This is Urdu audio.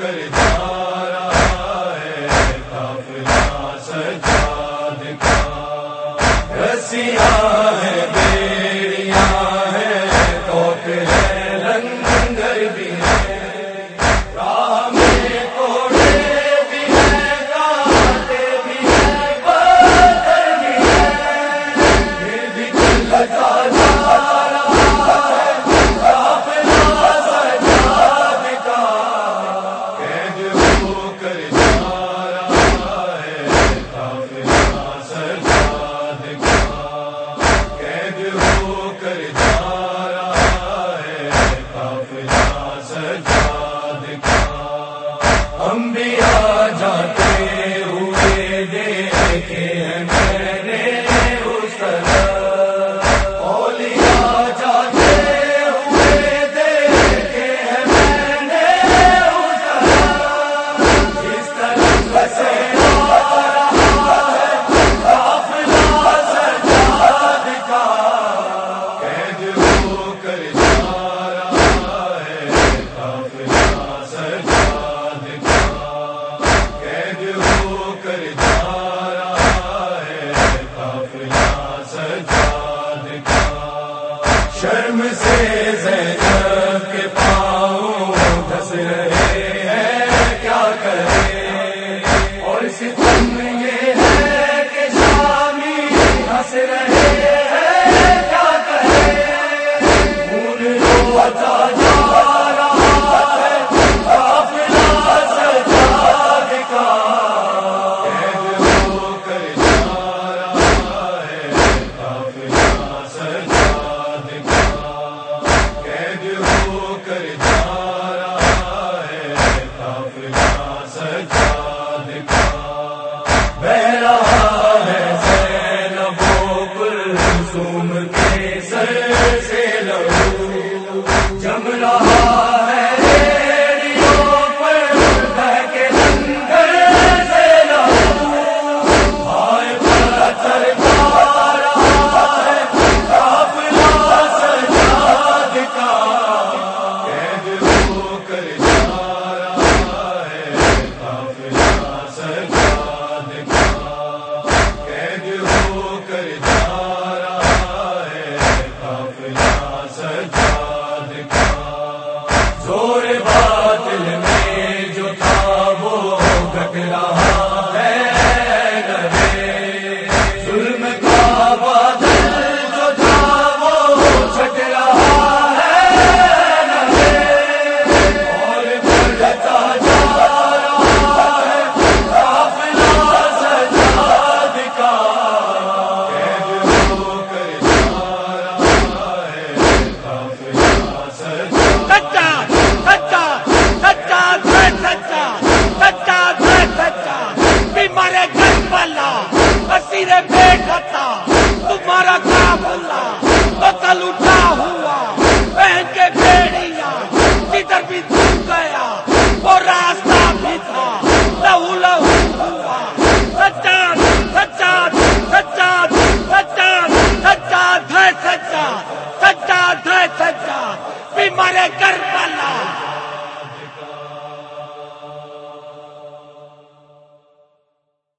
کر شرم سے رہا سچا ہے سچا سچا ہے سچا